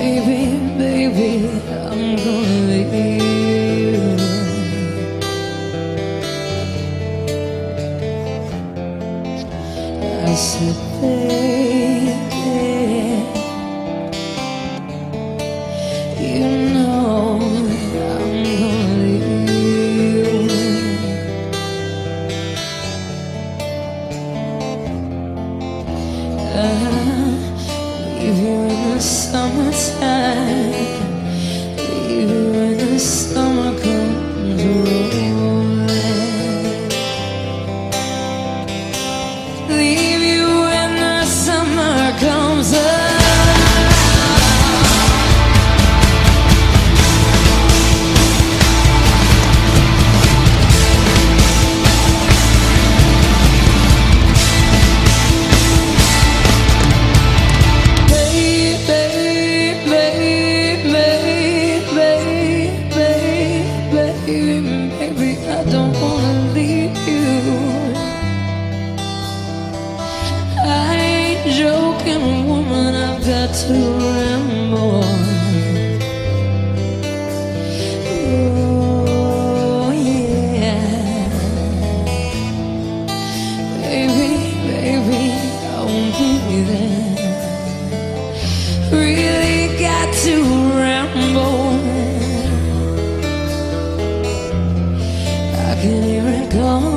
Baby, baby, I'm gonna leave I said, baby. Really got to ramble. I can hear it go.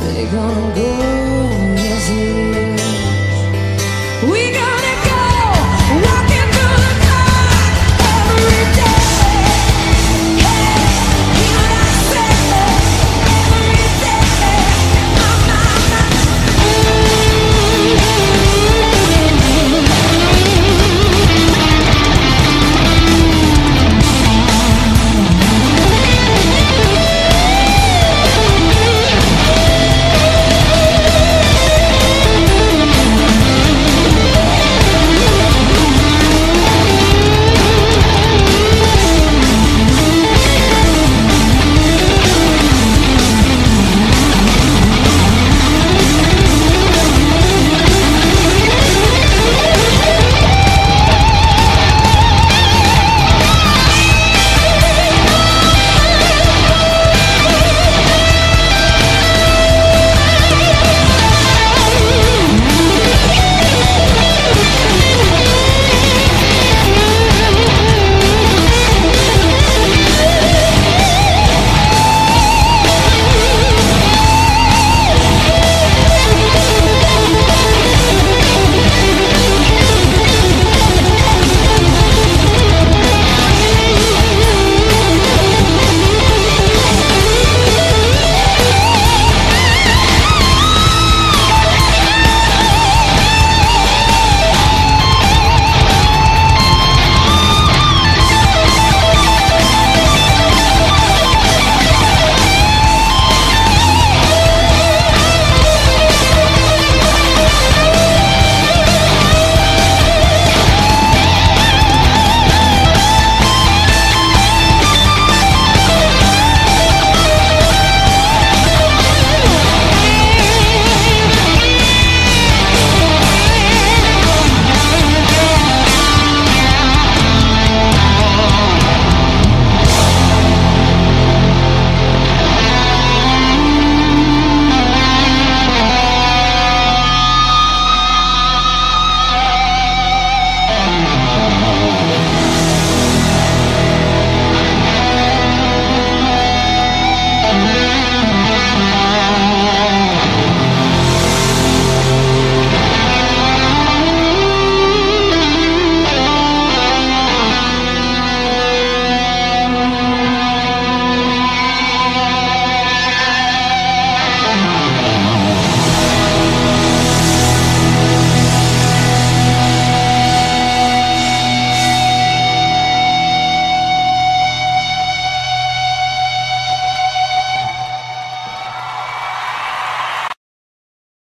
they gonna go? Yes,